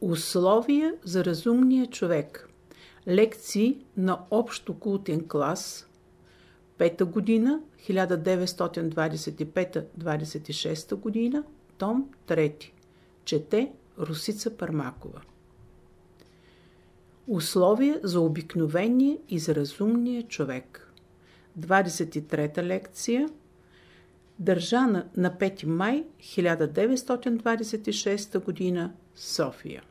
Условия за разумния човек. Лекции на общо култен клас. Пета година, 1925-26 година, том 3. Чете Русица Пармакова. Условия за обикновение и за разумния човек. 23-та лекция. Държана на 5 май 1926 година София.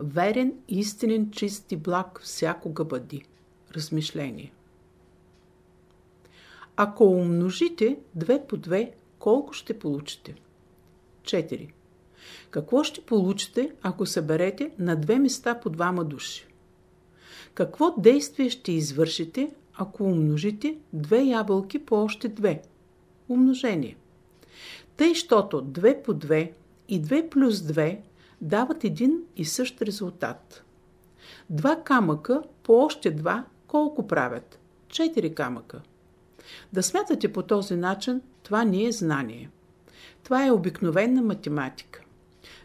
Верен, истинен, чист и благ всякога бъди. Размишление. Ако умножите 2 по 2, колко ще получите? 4. Какво ще получите, ако съберете на две места по двама души? Какво действие ще извършите, ако умножите две ябълки по още две? Умножение. Тъй, щото 2 по 2 и 2 плюс 2 дават един и същ резултат. Два камъка по още два колко правят? Четири камъка. Да смятате по този начин, това не е знание. Това е обикновена математика.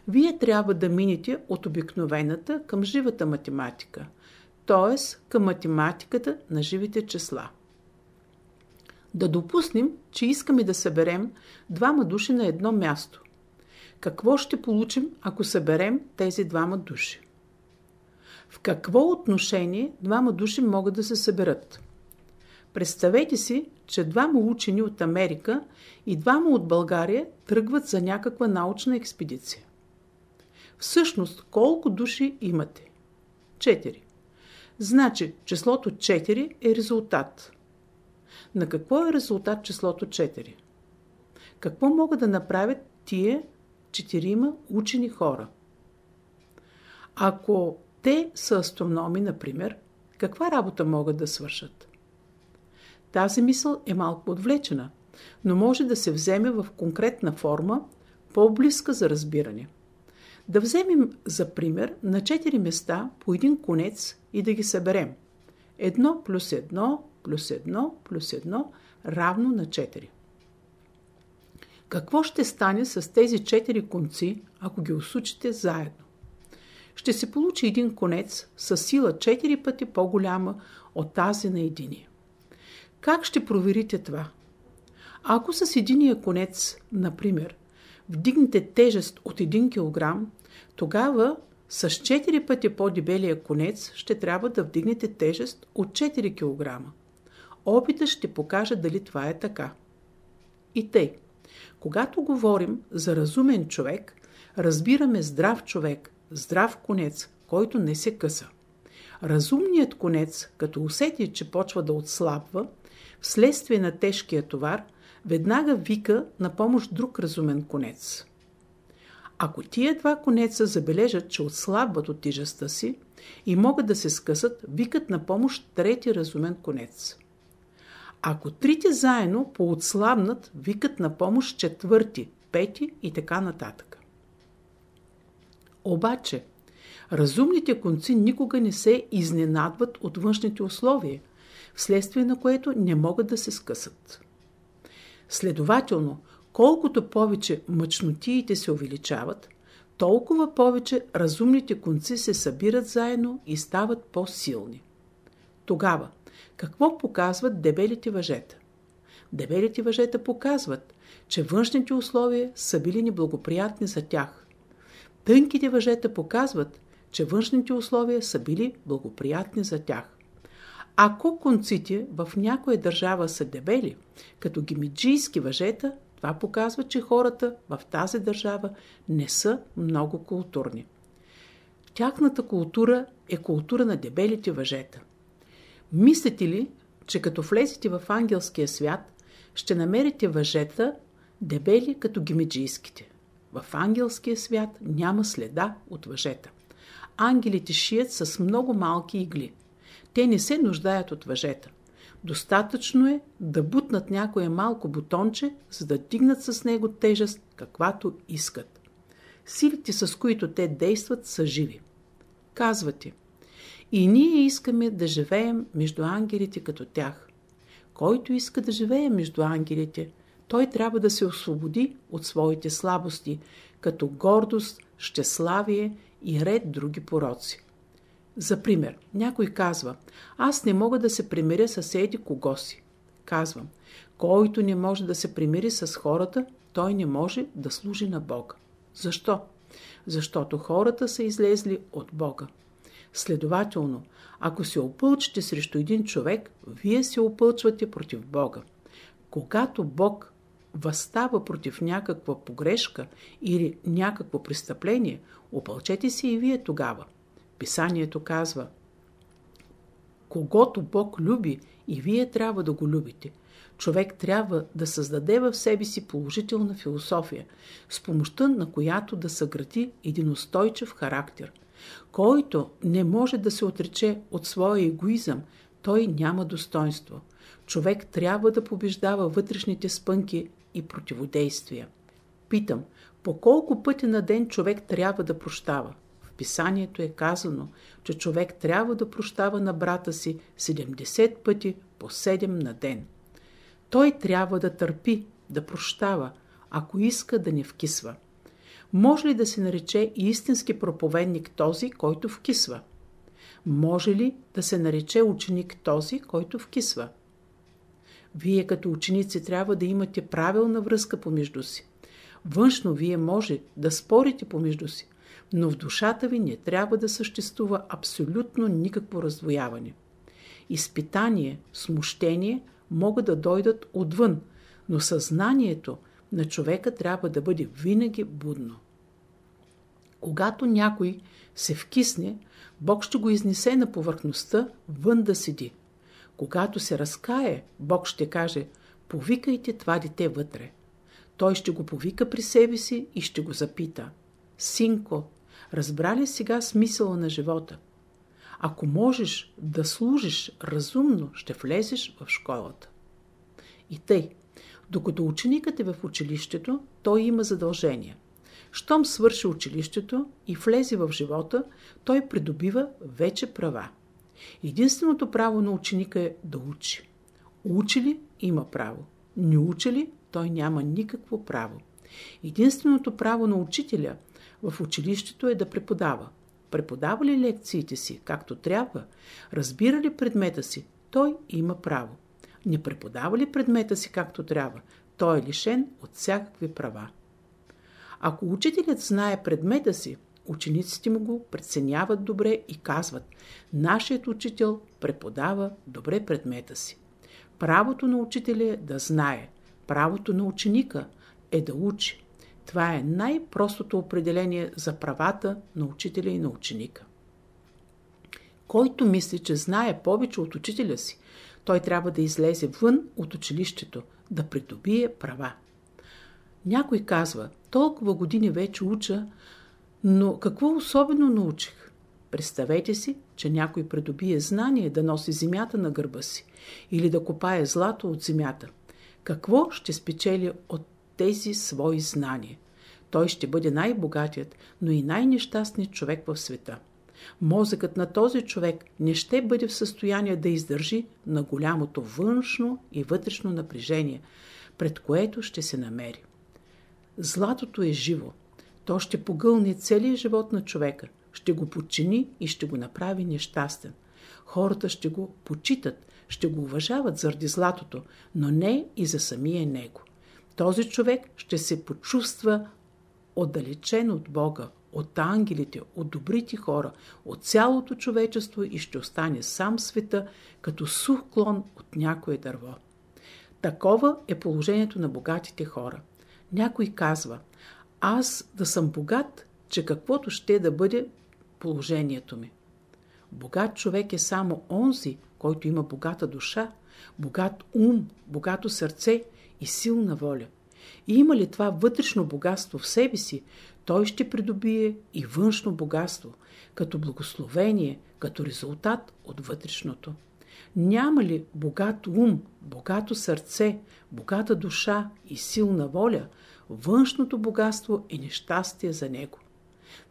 Вие трябва да минете от обикновената към живата математика, т.е. към математиката на живите числа. Да допуснем, че искаме да съберем двама души на едно място. Какво ще получим, ако съберем тези двама души? В какво отношение двама души могат да се съберат? Представете си, че двама учени от Америка и двама от България тръгват за някаква научна експедиция. Всъщност, колко души имате? 4. Значи, числото 4 е резултат. На какво е резултат числото 4? Какво могат да направят тия четирима учени хора? Ако те са астрономи, например, каква работа могат да свършат? Тази мисъл е малко отвлечена, но може да се вземе в конкретна форма, по-близка за разбиране. Да вземем за пример на 4 места по един конец и да ги съберем. 1 плюс 1 плюс 1 плюс 1 равно на 4. Какво ще стане с тези 4 конци, ако ги осучите заедно? Ще се получи един конец с сила 4 пъти по-голяма от тази на единия. Как ще проверите това? Ако с единия конец, например, вдигнете тежест от 1 кг, тогава с 4 пъти по-дебелия конец ще трябва да вдигнете тежест от 4 кг. Опитът ще покаже дали това е така. И тъй. Когато говорим за разумен човек, разбираме здрав човек, здрав конец, който не се къса. Разумният конец, като усети, че почва да отслабва, вследствие на тежкия товар, веднага вика на помощ друг разумен конец. Ако тия два конеца забележат, че отслабват от тежестта си и могат да се скъсат, викат на помощ трети разумен конец. Ако трите заедно поотслабнат, викат на помощ четвърти, пети и така нататък. Обаче, разумните конци никога не се изненадват от външните условия, вследствие на което не могат да се скъсат. Следователно, колкото повече мъчнотиите се увеличават, толкова повече разумните конци се събират заедно и стават по-силни. Тогава, какво показват дебелите въжета? Дебелите въжета показват, че външните условия са били неблагоприятни за тях. Тънките въжета показват, че външните условия са били благоприятни за тях. Ако конците в някоя държава са дебели, като гимиджийски въжета, това показва, че хората в тази държава не са много културни. Тяхната култура е култура на дебелите въжета. Мислите ли, че като влезете в ангелския свят, ще намерите въжета дебели като гимиджийските? В ангелския свят няма следа от въжета. Ангелите шият с много малки игли. Те не се нуждаят от въжета. Достатъчно е да бутнат някое малко бутонче, за да дигнат с него тежест, каквато искат. Силите, с които те действат, са живи. Казвате, и ние искаме да живеем между ангелите като тях. Който иска да живее между ангелите, той трябва да се освободи от своите слабости, като гордост, щеславие и ред други пороци. За пример, някой казва, аз не мога да се примиря с еди кого си. Казвам, който не може да се примири с хората, той не може да служи на Бога. Защо? Защото хората са излезли от Бога. Следователно, ако се опълчите срещу един човек, вие се опълчвате против Бога. Когато Бог възстава против някаква погрешка или някакво престъпление, опълчете се и вие тогава. Писанието казва Когато Бог люби, и вие трябва да го любите. Човек трябва да създаде в себе си положителна философия, с помощта на която да съгради един устойчив характер. Който не може да се отрече от своя егоизъм, той няма достоинство. Човек трябва да побеждава вътрешните спънки и противодействия. Питам, по колко пъти на ден човек трябва да прощава? Писанието е казано, че човек трябва да прощава на брата си 70 пъти по 7 на ден. Той трябва да търпи, да прощава, ако иска да не вкисва. Може ли да се нарече истински проповедник този, който вкисва? Може ли да се нарече ученик този, който вкисва? Вие като ученици трябва да имате правилна връзка помежду си. Външно вие може да спорите помежду си, но в душата ви не трябва да съществува абсолютно никакво раздвояване. Изпитание, смущение могат да дойдат отвън, но съзнанието на човека трябва да бъде винаги будно. Когато някой се вкисне, Бог ще го изнесе на повърхността, вън да седи. Когато се разкае, Бог ще каже, повикайте това дете вътре. Той ще го повика при себе си и ще го запита. Синко, разбра ли сега смисъла на живота? Ако можеш да служиш разумно, ще влезеш в школата. И тъй, докато ученикът е в училището, той има задължения. Щом свърши училището и влезе в живота, той придобива вече права. Единственото право на ученика е да учи. Учи ли, има право. Не учи ли, той няма никакво право. Единственото право на учителя в училището е да преподава. Преподава ли лекциите си както трябва, разбира ли предмета си, той има право. Не преподава ли предмета си както трябва, той е лишен от всякакви права. Ако учителят знае предмета си, учениците му го преценяват добре и казват Нашият учител преподава добре предмета си. Правото на учителя е да знае. Правото на ученика е да учи. Това е най-простото определение за правата на учителя и на ученика. Който мисли, че знае повече от учителя си, той трябва да излезе вън от училището, да придобие права. Някой казва, толкова години вече уча, но какво особено научих? Представете си, че някой придобие знание да носи земята на гърба си или да копае злато от земята. Какво ще спечели от тези свои знания? Той ще бъде най-богатият, но и най-нещастният човек в света. Мозъкът на този човек не ще бъде в състояние да издържи на голямото външно и вътрешно напрежение, пред което ще се намери. Златото е живо. То ще погълне целият живот на човека, ще го подчини и ще го направи нещастен. Хората ще го почитат, ще го уважават заради златото, но не и за самия него. Този човек ще се почувства отдалечен от Бога, от ангелите, от добрите хора, от цялото човечество и ще остане сам света, като сух клон от някое дърво. Такова е положението на богатите хора. Някой казва, аз да съм богат, че каквото ще да бъде положението ми. Богат човек е само онзи, който има богата душа, богат ум, богато сърце и силна воля. И има ли това вътрешно богатство в себе си, той ще придобие и външно богатство, като благословение, като резултат от вътрешното. Няма ли богат ум, богато сърце, богата душа и силна воля, външното богатство е нещастие за него.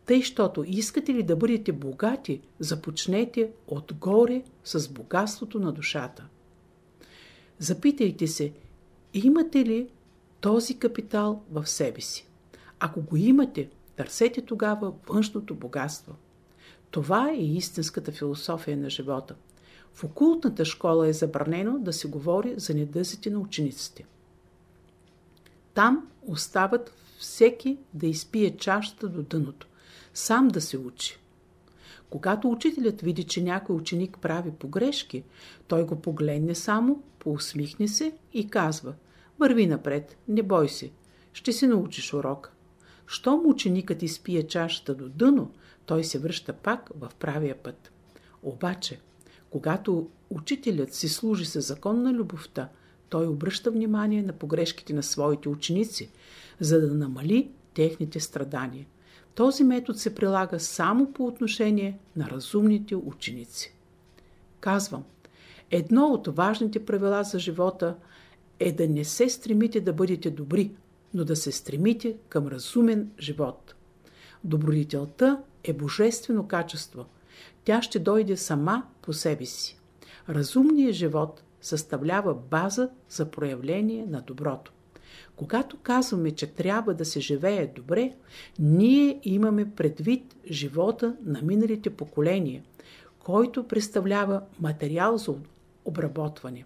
Тъй, щото искате ли да бъдете богати, започнете отгоре с богатството на душата. Запитайте се, имате ли този капитал в себе си? Ако го имате, търсете тогава външното богатство. Това е истинската философия на живота. В окултната школа е забранено да се говори за недъзите на учениците. Там остават всеки да изпие чашата до дъното, сам да се учи. Когато учителят види, че някой ученик прави погрешки, той го погледне само, поусмихне се и казва «Върви напред, не бой се, ще си научиш урок». Щом ученикът изпие чашата до дъно, той се връща пак в правия път. Обаче, когато учителят си служи със закон на любовта, той обръща внимание на погрешките на своите ученици, за да намали техните страдания. Този метод се прилага само по отношение на разумните ученици. Казвам, едно от важните правила за живота е да не се стремите да бъдете добри, но да се стремите към разумен живот. Добродетелта е божествено качество. Тя ще дойде сама по себе си. Разумният живот съставлява база за проявление на доброто. Когато казваме, че трябва да се живее добре, ние имаме предвид живота на миналите поколения, който представлява материал за обработване.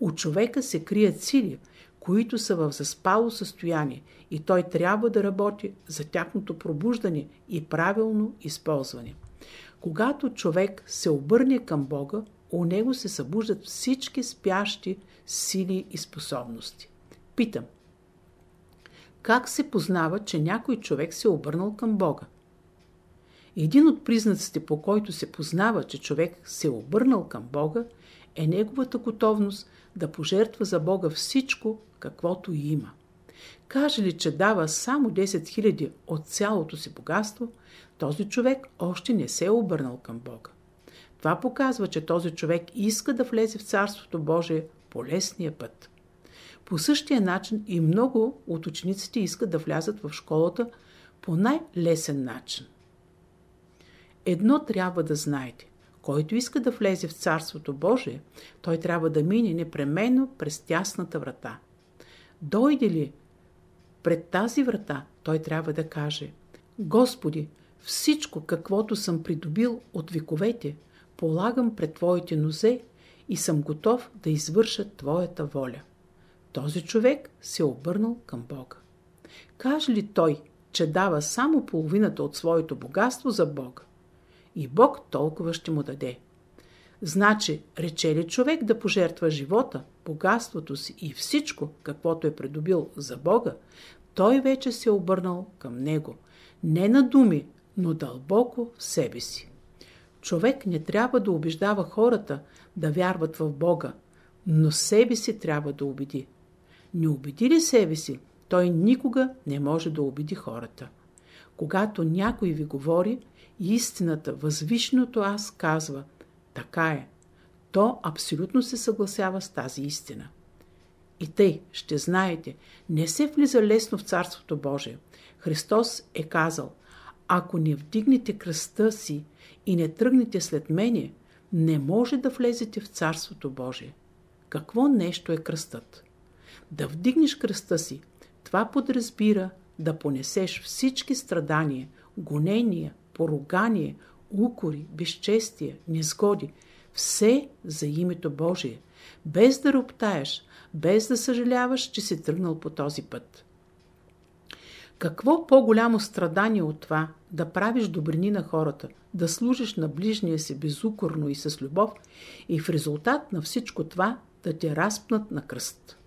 У човека се крият сили, които са в заспало състояние и той трябва да работи за тяхното пробуждане и правилно използване. Когато човек се обърне към Бога, у него се събуждат всички спящи сили и способности. Питам, как се познава, че някой човек се е обърнал към Бога? Един от признаците, по който се познава, че човек се е обърнал към Бога, е неговата готовност да пожертва за Бога всичко, каквото има. Каже ли, че дава само 10 000 от цялото си богатство, този човек още не се е обърнал към Бога. Това показва, че този човек иска да влезе в Царството Божие по лесния път. По същия начин и много от учениците искат да влязат в школата по най-лесен начин. Едно трябва да знаете. Който иска да влезе в Царството Божие, той трябва да мине непременно през тясната врата. Дойде ли пред тази врата, той трябва да каже Господи, всичко, каквото съм придобил от вековете, полагам пред Твоите нозе и съм готов да извърша Твоята воля. Този човек се е обърнал към Бога. Каже ли той, че дава само половината от своето богатство за Бога? И Бог толкова ще му даде. Значи, рече ли човек да пожертва живота, богатството си и всичко, каквото е придобил за Бога, той вече се е обърнал към Него. Не на думи, но дълбоко в себе си. Човек не трябва да убеждава хората да вярват в Бога, но себе си трябва да убеди. Не убеди ли себе си, той никога не може да убеди хората. Когато някой ви говори, истината, възвишеното аз казва, така е, то абсолютно се съгласява с тази истина. И тъй, ще знаете, не се влиза лесно в Царството Божие. Христос е казал, ако не вдигнете кръста си и не тръгнете след мене, не може да влезете в Царството Божие. Какво нещо е кръстът? Да вдигнеш кръста си, това подразбира да понесеш всички страдания, гонения, поругание, укори, безчестие, незгоди, все за името Божие, без да роптаеш, без да съжаляваш, че си тръгнал по този път. Какво по-голямо страдание от това да правиш добрини на хората, да служиш на ближния си безукорно и с любов и в резултат на всичко това да те разпнат на кръст?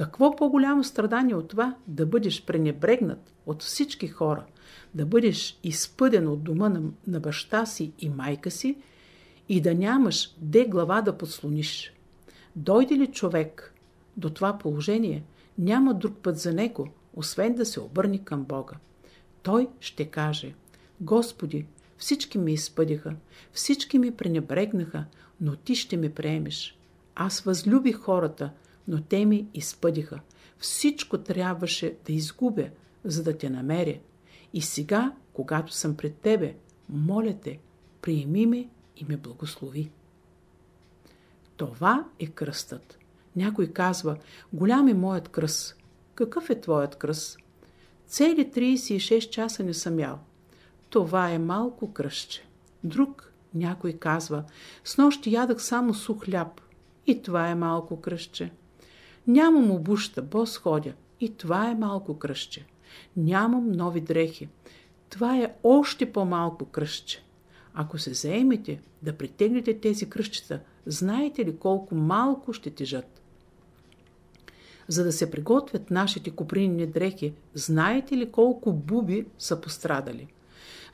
Какво по-голямо страдание от това да бъдеш пренебрегнат от всички хора, да бъдеш изпъден от дома на, на баща си и майка си и да нямаш де глава да подслониш? Дойде ли човек до това положение, няма друг път за него, освен да се обърне към Бога. Той ще каже, Господи, всички ми изпъдиха, всички ми пренебрегнаха, но Ти ще ме приемеш. Аз възлюбих хората, но те ми изпъдиха. Всичко трябваше да изгубя, за да те намеря. И сега, когато съм пред Тебе, моля Те, приеми ме и ме благослови. Това е кръстът. Някой казва, голям е моят кръст. Какъв е твоят кръст? Цели 36 часа не съм ял. Това е малко кръщче. Друг някой казва, с нощи ядах само сух хляб. И това е малко кръщче. Нямам обуща, бос ходя. И това е малко кръщче. Нямам нови дрехи. Това е още по-малко кръщче. Ако се заемете да притегнете тези кръщчета, знаете ли колко малко ще тежат? За да се приготвят нашите купринни дрехи, знаете ли колко буби са пострадали?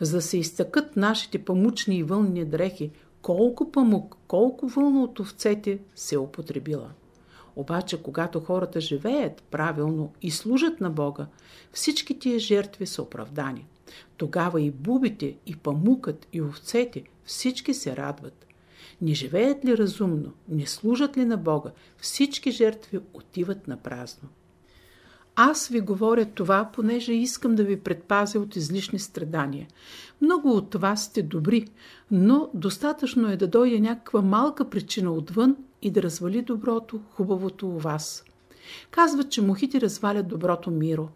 За да се изтъкат нашите памучни и вълнни дрехи, колко памук, колко вълна от овцете се е употребила? Обаче, когато хората живеят правилно и служат на Бога, всички тия жертви са оправдани. Тогава и бубите, и памукът, и овцете, всички се радват. Не живеят ли разумно, не служат ли на Бога, всички жертви отиват на празно. Аз ви говоря това, понеже искам да ви предпазя от излишни страдания. Много от вас сте добри, но достатъчно е да дойде някаква малка причина отвън и да развали доброто, хубавото у вас. Казват, че мухите развалят доброто миро.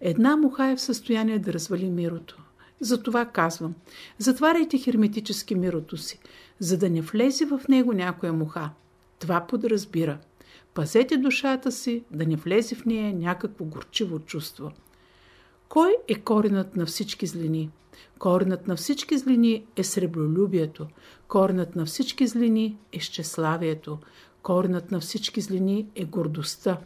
Една муха е в състояние да развали мирото. Затова казвам, затваряйте херметически мирото си, за да не влезе в него някоя муха. Това подразбира. Пазете душата си, да не влезе в нея някакво горчиво чувство. Кой е коренът на всички злини? Коренът на всички злини е сребролюбието. Коренът на всички злини е щеславието. Коренът на всички злини е гордостта.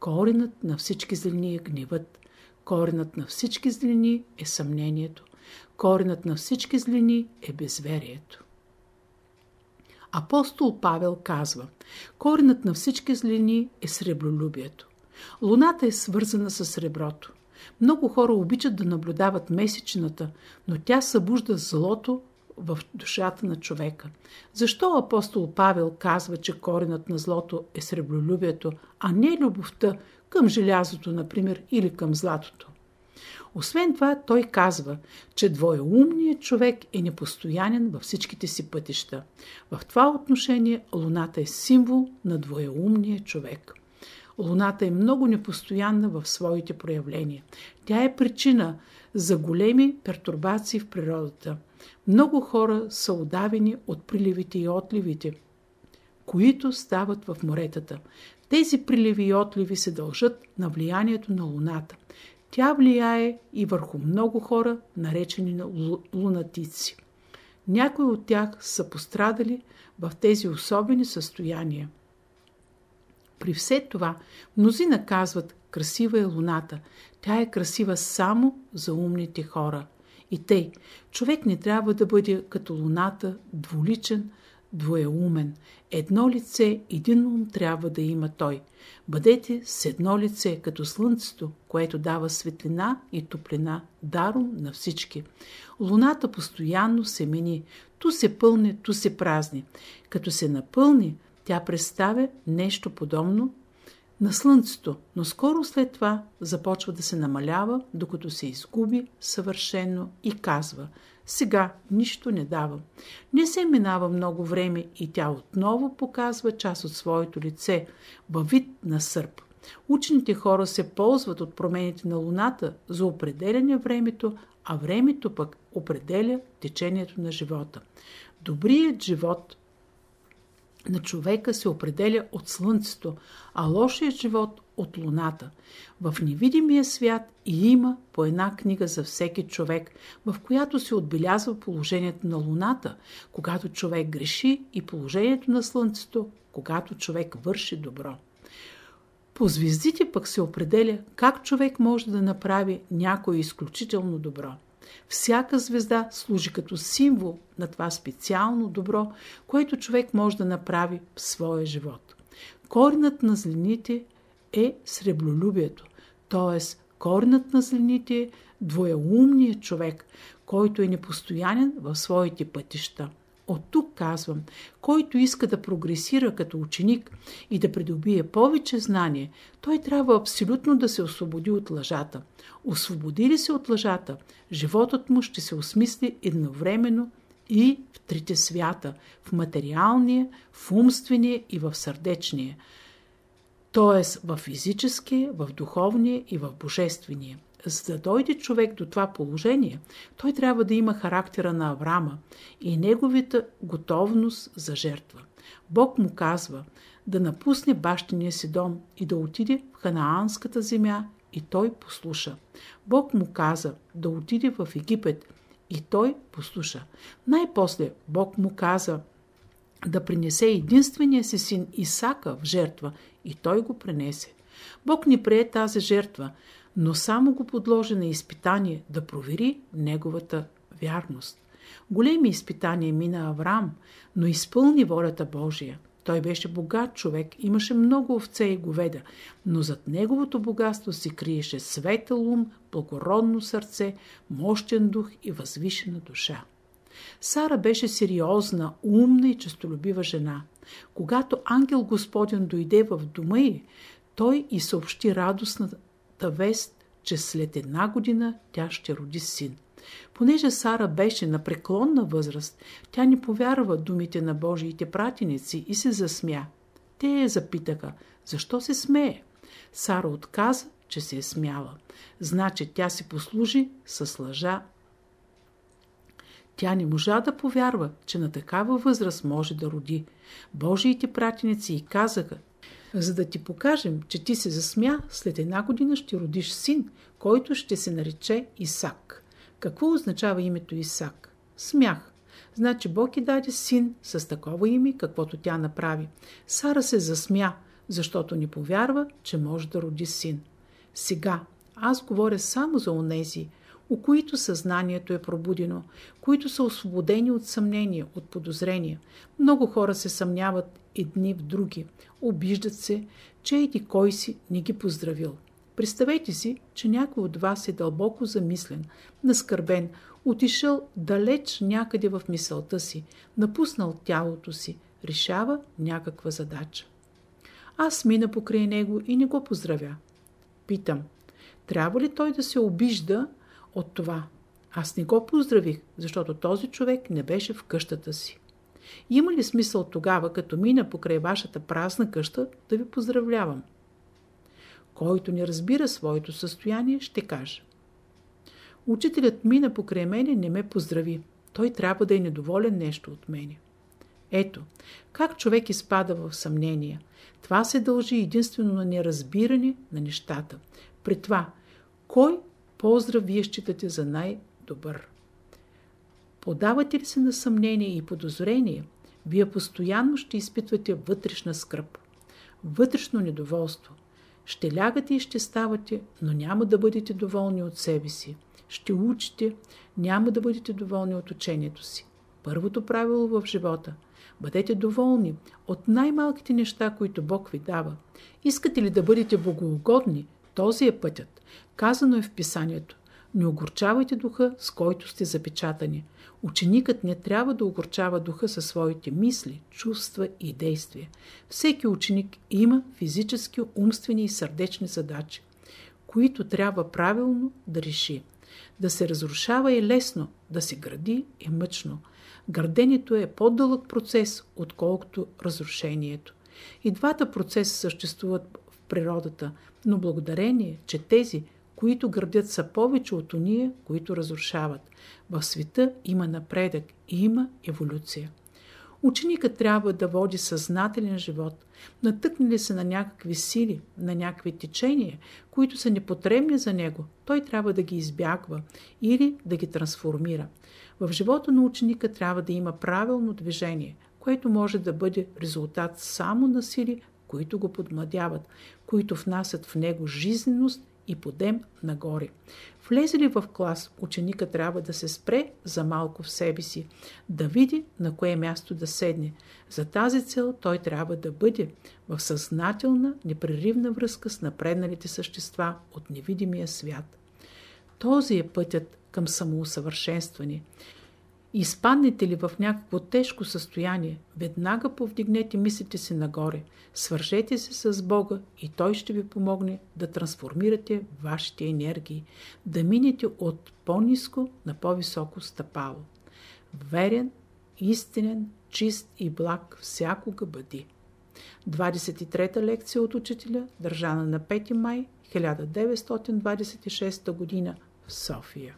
Коренът на всички злини е гневът. Коренът на всички злини е съмнението. Коренът на всички злини е безверието. Апостол Павел казва, коренът на всички злини е сребролюбието. Луната е свързана с среброто. Много хора обичат да наблюдават месечната, но тя събужда злото в душата на човека. Защо апостол Павел казва, че коренът на злото е сребролюбието, а не любовта към желязото, например, или към златото? Освен това, той казва, че двоеумният човек е непостоянен във всичките си пътища. В това отношение Луната е символ на двоеумния човек. Луната е много непостоянна в своите проявления. Тя е причина за големи пертурбации в природата. Много хора са удавени от приливите и отливите, които стават в моретата. Тези приливи и отливи се дължат на влиянието на Луната. Тя влияе и върху много хора, наречени на лунатици. Някои от тях са пострадали в тези особени състояния. При все това, мнозина казват, красива е луната. Тя е красива само за умните хора. И тъй, човек не трябва да бъде като луната, дволичен, двоеумен. Едно лице, един ум трябва да има той. Бъдете с едно лице, като слънцето, което дава светлина и топлина, даром на всички. Луната постоянно се мени, ту се пълне, ту се празни. Като се напълни, тя представя нещо подобно на Слънцето, но скоро след това започва да се намалява, докато се изгуби съвършено и казва сега нищо не давам. Не се минава много време и тя отново показва част от своето лице във вид на сърп. Учените хора се ползват от промените на Луната за определяне времето, а времето пък определя течението на живота. Добрият живот на човека се определя от Слънцето, а лошият живот от Луната. В невидимия свят и има по една книга за всеки човек, в която се отбелязва положението на Луната, когато човек греши и положението на Слънцето, когато човек върши добро. По звездите пък се определя как човек може да направи някое изключително добро. Всяка звезда служи като символ на това специално добро, което човек може да направи в своя живот. Коренът на злените е сребролюбието, т.е. коренът на злените е двоеумният човек, който е непостоянен в своите пътища. От тук казвам, който иска да прогресира като ученик и да придобие повече знание, той трябва абсолютно да се освободи от лъжата. Освободи ли се от лъжата, животът му ще се осмисли едновременно и в трите свята, в материалния, в умствения и в сърдечния, т.е. в физическия, в духовния и в божествения. За да дойде човек до това положение, той трябва да има характера на Аврама и неговата готовност за жертва. Бог му казва да напусне бащиния си дом и да отиде в ханаанската земя и той послуша. Бог му каза да отиде в Египет и той послуша. Най-после Бог му каза да принесе единствения си син Исака в жертва и той го пренесе. Бог ни прие тази жертва, но само го подложи на изпитание да провери неговата вярност. Големи изпитания мина Авраам, но изпълни волята Божия. Той беше богат човек, имаше много овце и говеда, но зад неговото богатство си криеше светъл ум, благородно сърце, мощен дух и възвишена душа. Сара беше сериозна, умна и честолюбива жена. Когато ангел Господен дойде в дома й, той и съобщи радостната вест, че след една година тя ще роди син. Понеже Сара беше на преклонна възраст, тя не повярва думите на Божиите пратеници и се засмя. Те я запитаха, защо се смее? Сара отказа, че се е смяла. Значи тя си послужи с лъжа. Тя не можа да повярва, че на такава възраст може да роди. Божиите пратеници й казаха, за да ти покажем, че ти се засмя, след една година ще родиш син, който ще се нарече Исак. Какво означава името Исак? Смях. Значи Бог и даде син с такова име, каквото тя направи. Сара се засмя, защото не повярва, че може да роди син. Сега аз говоря само за онези, у които съзнанието е пробудено, които са освободени от съмнения, от подозрения. Много хора се съмняват едни в други, обиждат се, че еди кой си не ги поздравил. Представете си, че някой от вас е дълбоко замислен, наскърбен, отишъл далеч някъде в мисълта си, напуснал тялото си, решава някаква задача. Аз мина покрай него и не го поздравя. Питам, трябва ли той да се обижда от това? Аз не го поздравих, защото този човек не беше в къщата си. Има ли смисъл тогава, като мина покрай вашата празна къща, да ви поздравлявам? Който не разбира своето състояние, ще каже. Учителят мина покрай мене не ме поздрави. Той трябва да е недоволен нещо от мене. Ето, как човек изпада в съмнение. Това се дължи единствено на неразбиране на нещата. При това, кой поздрав вие считате за най-добър? Подавате ли се на съмнение и подозрение, вие постоянно ще изпитвате вътрешна скръп, вътрешно недоволство. Ще лягате и ще ставате, но няма да бъдете доволни от себе си. Ще учите, няма да бъдете доволни от учението си. Първото правило в живота – бъдете доволни от най-малките неща, които Бог ви дава. Искате ли да бъдете богоугодни? Този е пътят. Казано е в писанието. Не огорчавайте духа, с който сте запечатани. Ученикът не трябва да огорчава духа със своите мисли, чувства и действия. Всеки ученик има физически, умствени и сърдечни задачи, които трябва правилно да реши. Да се разрушава е лесно, да се гради е мъчно. Градението е по-дълъг процес, отколкото разрушението. И двата процеса съществуват в природата, но благодарение, че тези, които градят са повече от уния, които разрушават. В света има напредък и има еволюция. Ученикът трябва да води съзнателен живот. Натъкне ли се на някакви сили, на някакви течения, които са непотребни за него, той трябва да ги избягва или да ги трансформира. В живота на ученика трябва да има правилно движение, което може да бъде резултат само на сили, които го подмладяват, които внасят в него жизненост и подем нагоре. Влезе ли в клас, ученика трябва да се спре за малко в себе си, да види на кое място да седне. За тази цел той трябва да бъде в съзнателна, непреривна връзка с напредналите същества от невидимия свят. Този е пътят към самоусъвършенстване. Изпаднете ли в някакво тежко състояние, веднага повдигнете мислите си нагоре, свържете се с Бога и Той ще ви помогне да трансформирате вашите енергии, да минете от по-низко на по-високо стъпало. Верен, истинен, чист и благ всякога бъди. 23-та лекция от учителя, държана на 5 май 1926 г. в София.